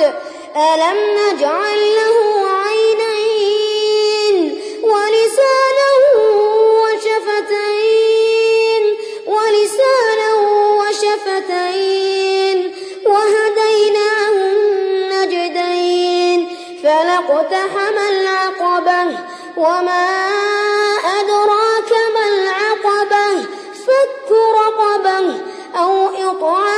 أحد ألم نجعل له عينين ولسانا وشفتين ولسانا وشفتين وهديناه النجدين فلاقتحم العقبة وما أدراك ما العقبة فك رقبة أو إطعام